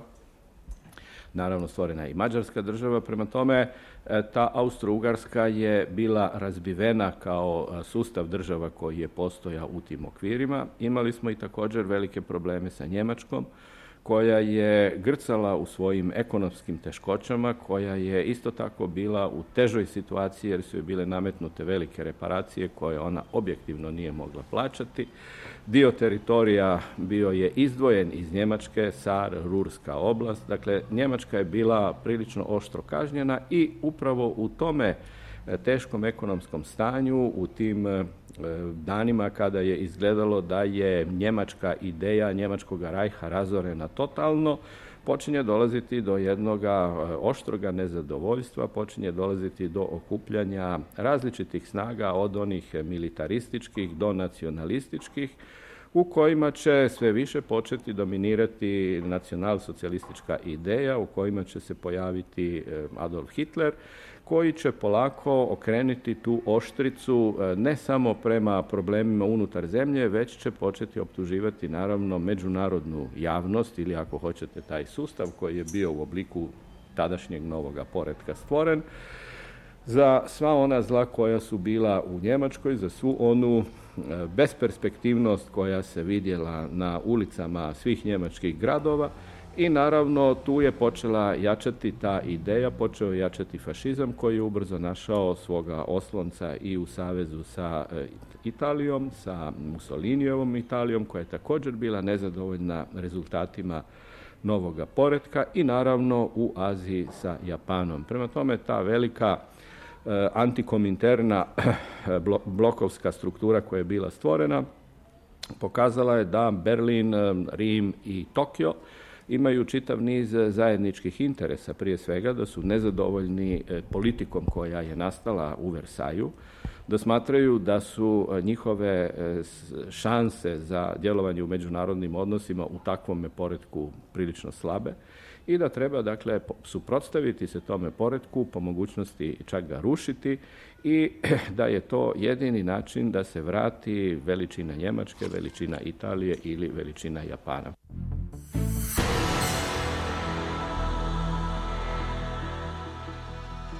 naravno stvorena i Mađarska država, prema tome e, ta Austro-Ugarska je bila razbivena kao e, sustav država koji je postojao u tim okvirima. Imali smo i također velike probleme sa Njemačkom, koja je grcala u svojim ekonomskim teškoćama, koja je isto tako bila u težoj situaciji jer su joj bile nametnute velike reparacije koje ona objektivno nije mogla plaćati. Dio teritorija bio je izdvojen iz Njemačke, Sar, Rurska oblast. Dakle, Njemačka je bila prilično oštro kažnjena i upravo u tome e, teškom ekonomskom stanju, u tim e, danima kada je izgledalo da je njemačka ideja njemačkog rajha razorena totalno, počinje dolaziti do jednog e, oštroga nezadovoljstva, počinje dolaziti do okupljanja različitih snaga od onih militarističkih do nacionalističkih u kojima će sve više početi dominirati nacionalsocijalistička ideja, u kojima će se pojaviti e, Adolf Hitler, koji će polako okrenuti tu oštricu e, ne samo prema problemima unutar zemlje, već će početi optuživati naravno međunarodnu javnost ili ako hoćete taj sustav koji je bio u obliku tadašnjeg novoga poretka stvoren, za sva ona zla koja su bila u Njemačkoj, za svu onu e, besperspektivnost koja se vidjela na ulicama svih njemačkih gradova i naravno tu je počela jačati ta ideja, počeo jačati fašizam koji je ubrzo našao svoga oslonca i u savezu sa e, Italijom, sa Mussolinijevom Italijom koja je također bila nezadovoljna rezultatima novoga poretka i naravno u Aziji sa Japanom. Prema tome ta velika e, antikominterna blokovska struktura koja je bila stvorena pokazala je da Berlin, e, Rim i Tokio imaju čitav niz zajedničkih interesa, prije svega da su nezadovoljni e, politikom koja je nastala u Versaju, da smatraju da su njihove šanse za djelovanje u međunarodnim odnosima u takvom poredku prilično slabe i da treba dakle suprotstaviti se tome poredku, po mogućnosti čak ga rušiti i da je to jedini način da se vrati veličina Njemačke, veličina Italije ili veličina Japana.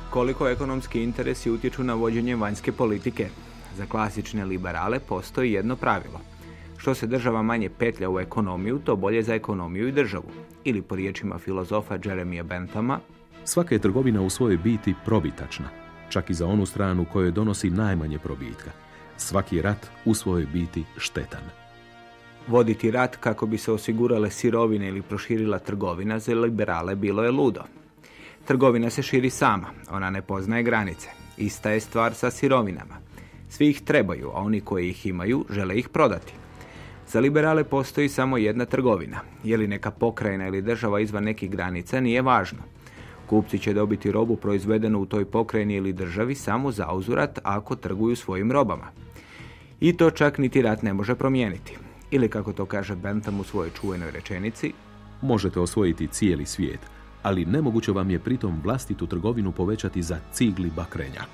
Koliko ekonomski interesi utječu na vođenje vanjske politike? Za klasične liberale postoji jedno pravilo. Što se država manje petlja u ekonomiju, to bolje za ekonomiju i državu. Ili po riječima filozofa Jeremija Benthama, Svaka je trgovina u svojoj biti probitačna, čak i za onu stranu kojoj donosi najmanje probitka. Svaki rat u svojoj biti štetan. Voditi rat kako bi se osigurale sirovine ili proširila trgovina za liberale bilo je ludo. Trgovina se širi sama, ona ne poznaje granice. Ista je stvar sa sirovinama. Svi ih trebaju, a oni koji ih imaju žele ih prodati. Za liberale postoji samo jedna trgovina. Je li neka pokrajina ili država izvan nekih granica nije važno. Kupci će dobiti robu proizvedenu u toj pokrajini ili državi samo za uzurat ako trguju svojim robama. I to čak niti rat ne može promijeniti. Ili kako to kaže Bentham u svojoj čuvenoj rečenici, Možete osvojiti cijeli svijet, ali nemoguće vam je pritom vlastitu trgovinu povećati za cigli bakrenjak.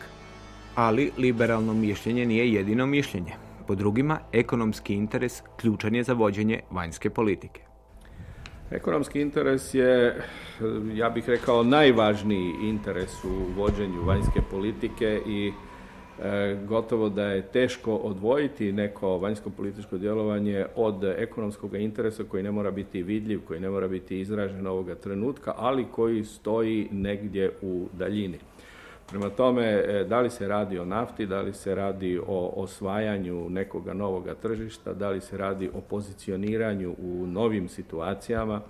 ali liberalno mišljenje nije jedino mišljenje. Po drugima, ekonomski interes ključan je za vođenje vanjske politike. Ekonomski interes je, ja bih rekao, najvažniji interes u vođenju vanjske politike i gotovo da je teško odvojiti neko vanjsko političko djelovanje od ekonomskog interesa koji ne mora biti vidljiv, koji ne mora biti izražen ovoga trenutka, ali koji stoji negdje u daljini. Prema tome, e, da li se radi o nafti, da li se radi o osvajanju nekoga novoga tržišta, da li se radi o pozicioniranju u novim situacijama,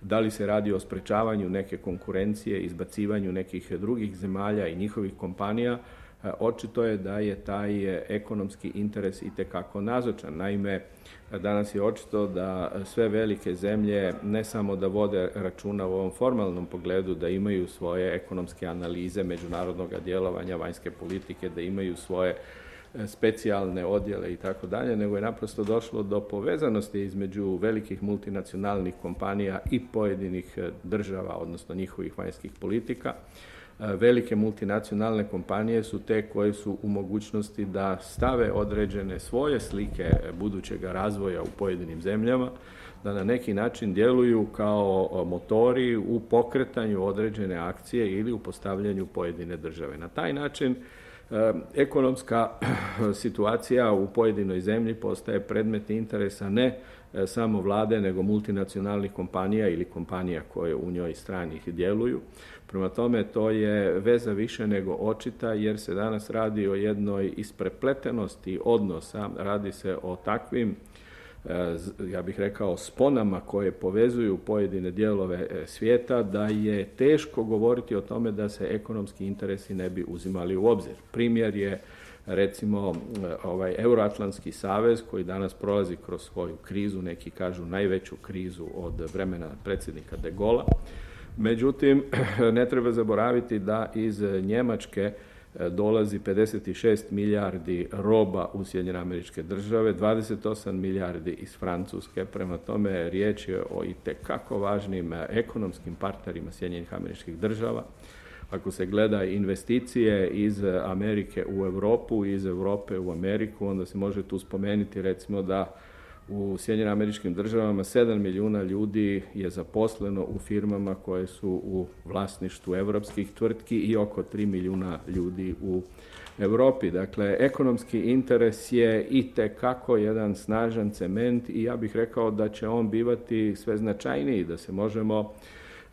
da li se radi o sprečavanju neke konkurencije, izbacivanju nekih drugih zemalja i njihovih kompanija, e, očito je da je taj e, ekonomski interes itekako nazočan. Naime, danas je očito da sve velike zemlje ne samo da vode računa u ovom formalnom pogledu, da imaju svoje ekonomske analize međunarodnog djelovanja, vanjske politike, da imaju svoje e, specijalne odjele i tako dalje, nego je naprosto došlo do povezanosti između velikih multinacionalnih kompanija i pojedinih e, država, odnosno njihovih vanjskih politika. Velike multinacionalne kompanije su te koje su u mogućnosti da stave određene svoje slike budućeg razvoja u pojedinim zemljama, da na neki način djeluju kao motori u pokretanju određene akcije ili u postavljanju pojedine države. Na taj način e, ekonomska situacija u pojedinoj zemlji postaje predmet interesa ne e, samo vlade, nego multinacionalnih kompanija ili kompanija koje u njoj stranih djeluju. Prema tome, to je veza više nego očita, jer se danas radi o jednoj isprepletenosti odnosa, radi se o takvim e, ja bih rekao, sponama koje povezuju pojedine dijelove e, svijeta, da je teško govoriti o tome da se ekonomski interesi ne bi uzimali u obzir. Primjer je recimo ovaj Euroatlantski savez koji danas prolazi kroz svoju krizu, neki kažu najveću krizu od vremena predsjednika de Gola. Međutim, ne treba zaboraviti da iz Njemačke e, dolazi 56 milijardi roba u Sjedinjene američke države, 28 milijardi iz Francuske, prema tome riječ je o itekako važnim e, ekonomskim partnerima Sjedinjenih američkih država. Ako se gleda investicije iz Amerike u Europu, iz Europe u Ameriku, onda se može tu spomenuti recimo da u Sjedinjenim američkim državama 7 milijuna ljudi je zaposleno u firmama koje su u vlasništvu europskih tvrtki i oko 3 milijuna ljudi u Europi. Dakle, ekonomski interes je i kako jedan snažan cement i ja bih rekao da će on bivati sve značajniji, da se možemo,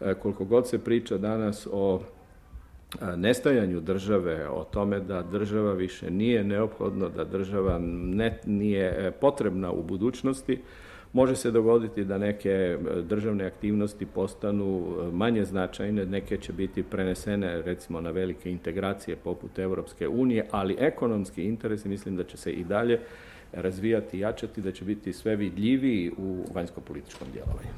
e, koliko god se priča danas o nestajanju države, o tome da država više nije neophodno, da država ne, nije e, potrebna u budućnosti, može se dogoditi da neke e, državne aktivnosti postanu e, manje značajne, neke će biti prenesene recimo na velike integracije poput Europske unije, ali ekonomski interesi mislim da će se i dalje razvijati i jačati, da će biti sve vidljiviji u vanjsko-političkom djelovanju.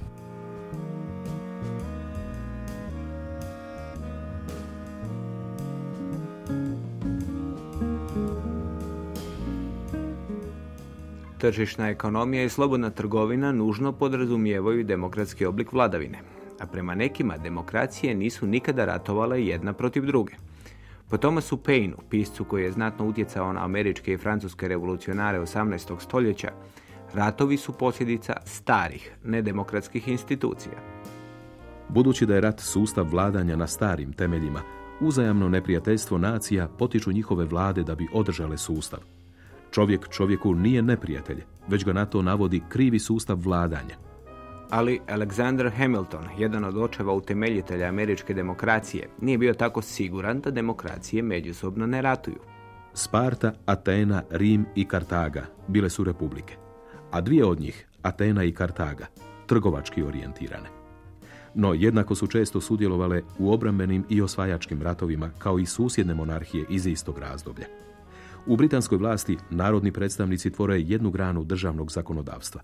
Tržišna ekonomija i slobodna trgovina nužno podrazumijevaju demokratski oblik vladavine, a prema nekima demokracije nisu nikada ratovale jedna protiv druge. Po Thomasu Paineu, piscu koji je znatno utjecao na američke i francuske revolucionare 18. stoljeća, ratovi su posljedica starih, nedemokratskih institucija. Budući da je rat sustav vladanja na starim temeljima, uzajamno neprijateljstvo nacija potiču njihove vlade da bi održale sustav. Čovjek čovjeku nije neprijatelj, već ga na to navodi krivi sustav vladanja. Ali Alexander Hamilton, jedan od očeva utemeljitelja američke demokracije, nije bio tako siguran da demokracije međusobno ne ratuju. Sparta, Atena, Rim i Kartaga bile su republike, a dvije od njih, Atena i Kartaga, trgovački orijentirane. No jednako su često sudjelovale u obrambenim i osvajačkim ratovima kao i susjedne monarhije iz istog razdoblja. U britanskoj vlasti narodni predstavnici tvore jednu granu državnog zakonodavstva.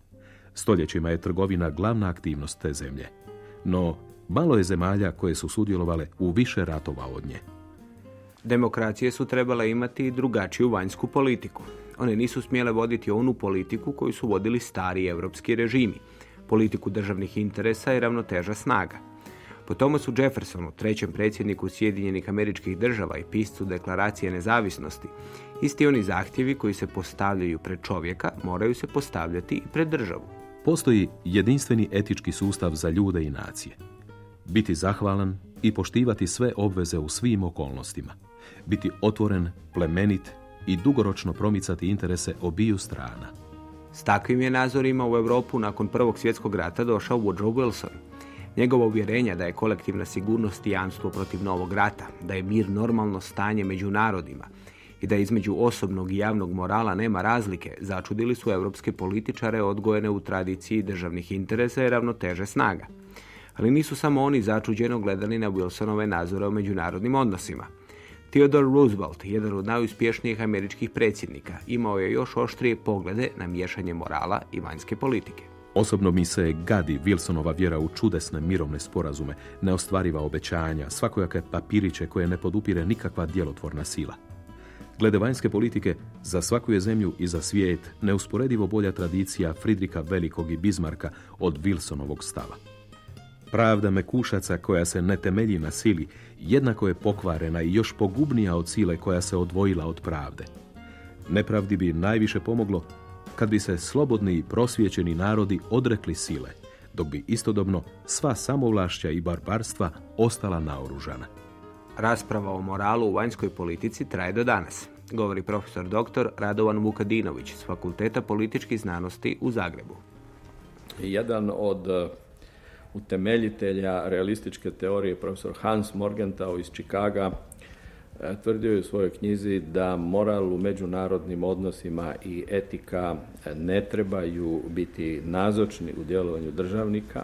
Stoljećima je trgovina glavna aktivnost te zemlje. No, malo je zemalja koje su sudjelovale u više ratova od nje. Demokracije su trebale imati drugačiju vanjsku politiku. One nisu smjele voditi onu politiku koju su vodili stari evropski režimi, politiku državnih interesa i ravnoteža snaga. Po Thomasu Jeffersonu, trećem predsjedniku Sjedinjenih američkih država i piscu deklaracije nezavisnosti, isti oni zahtjevi koji se postavljaju pred čovjeka moraju se postavljati i pred državu. Postoji jedinstveni etički sustav za ljude i nacije. Biti zahvalan i poštivati sve obveze u svim okolnostima. Biti otvoren, plemenit i dugoročno promicati interese obiju strana. S takvim je nazorima u Europu nakon Prvog svjetskog rata došao Woodrow Wilson. Njegova uvjerenja da je kolektivna sigurnost i jamstvo protiv novog rata, da je mir normalno stanje među narodima i da između osobnog i javnog morala nema razlike, začudili su europske političare odgojene u tradiciji državnih interesa i ravnoteže snaga. Ali nisu samo oni začuđeno gledali na Wilsonove nazore o međunarodnim odnosima. Theodore Roosevelt, jedan od najuspješnijih američkih predsjednika, imao je još oštrije poglede na miješanje morala i vanjske politike. Osobno mi se gadi Wilsonova vjera u čudesne mirovne sporazume, neostvariva obećanja, svakojake papiriće koje ne podupire nikakva djelotvorna sila. Glede vanjske politike, za svaku je zemlju i za svijet neusporedivo bolja tradicija Fridrika Velikog i Bismarka od Wilsonovog stava. Pravda mekušaca koja se ne temelji na sili jednako je pokvarena i još pogubnija od sile koja se odvojila od pravde. Nepravdi bi najviše pomoglo kad bi se slobodni i prosvjećeni narodi odrekli sile, dok bi istodobno sva samovlašća i barbarstva ostala naoružana. Rasprava o moralu u vanjskoj politici traje do danas, govori profesor dr. Radovan Vukadinović s Fakulteta političkih znanosti u Zagrebu. Jedan od uh, utemeljitelja realističke teorije, profesor Hans Morgenthau iz Čikaga, tvrdio je u svojoj knjizi da moral u međunarodnim odnosima i etika ne trebaju biti nazočni u djelovanju državnika,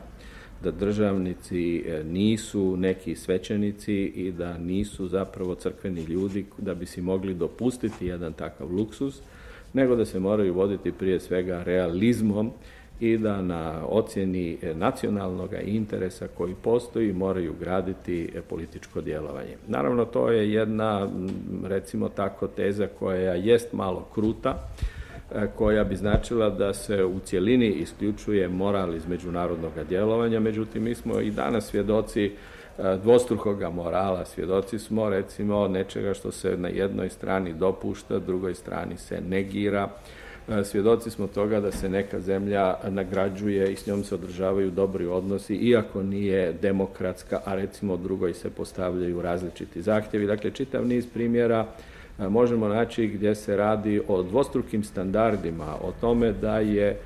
da državnici e, nisu neki svećenici i da nisu zapravo crkveni ljudi da bi si mogli dopustiti jedan takav luksus, nego da se moraju voditi prije svega realizmom i da na ocjeni nacionalnog interesa koji postoji moraju graditi političko djelovanje. Naravno, to je jedna, recimo tako, teza koja jest malo kruta, E, koja bi značila da se u cjelini isključuje moral iz međunarodnog djelovanja, međutim mi smo i danas svjedoci e, dvostrukoga morala, svjedoci smo recimo nečega što se na jednoj strani dopušta, drugoj strani se negira, e, svjedoci smo toga da se neka zemlja nagrađuje i s njom se održavaju dobri odnosi, iako nije demokratska, a recimo drugoj se postavljaju različiti zahtjevi. Dakle, čitav niz primjera možemo naći gdje se radi o dvostrukim standardima, o tome da je e,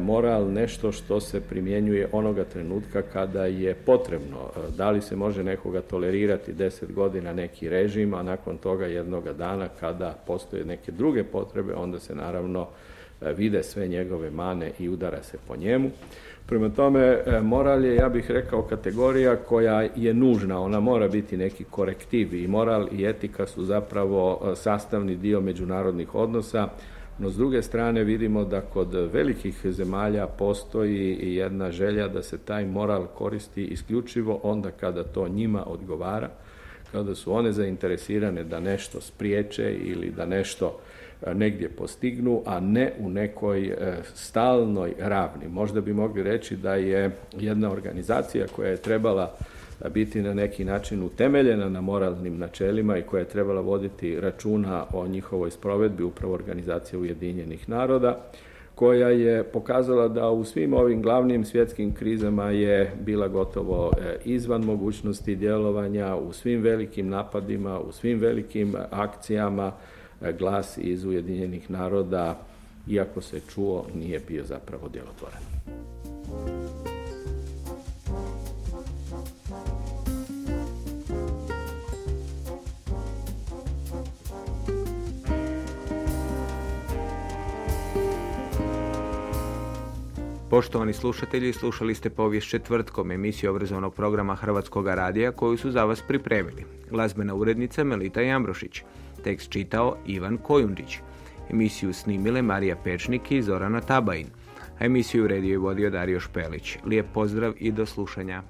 moral nešto što se primjenjuje onoga trenutka kada je potrebno. E, da li se može nekoga tolerirati deset godina neki režim, a nakon toga jednoga dana kada postoje neke druge potrebe, onda se naravno e, vide sve njegove mane i udara se po njemu. Prema tome, e, moral je, ja bih rekao, kategorija koja je nužna, ona mora biti neki korektiv i moral i etika su zapravo e, sastavni dio međunarodnih odnosa, no s druge strane vidimo da kod velikih zemalja postoji jedna želja da se taj moral koristi isključivo onda kada to njima odgovara, kada su one zainteresirane da nešto spriječe ili da nešto negdje postignu, a ne u nekoj stalnoj ravni. Možda bi mogli reći da je jedna organizacija koja je trebala biti na neki način utemeljena na moralnim načelima i koja je trebala voditi računa o njihovoj sprovedbi upravo organizacije Ujedinjenih naroda koja je pokazala da u svim ovim glavnim svjetskim krizama je bila gotovo e, izvan mogućnosti djelovanja, u svim velikim napadima, u svim velikim akcijama e, glas iz Ujedinjenih naroda, iako se čuo, nije bio zapravo djelotvoran. Poštovani slušatelji, slušali ste povijest četvrtkom emisiju obrazovnog programa Hrvatskog radija koju su za vas pripremili. Glazbena urednica Melita Jambrošić. Tekst čitao Ivan Kojundić. Emisiju snimile Marija Pečnik i Zorana Tabajin. A emisiju uredio i vodio Dario Špelić. Lijep pozdrav i do slušanja.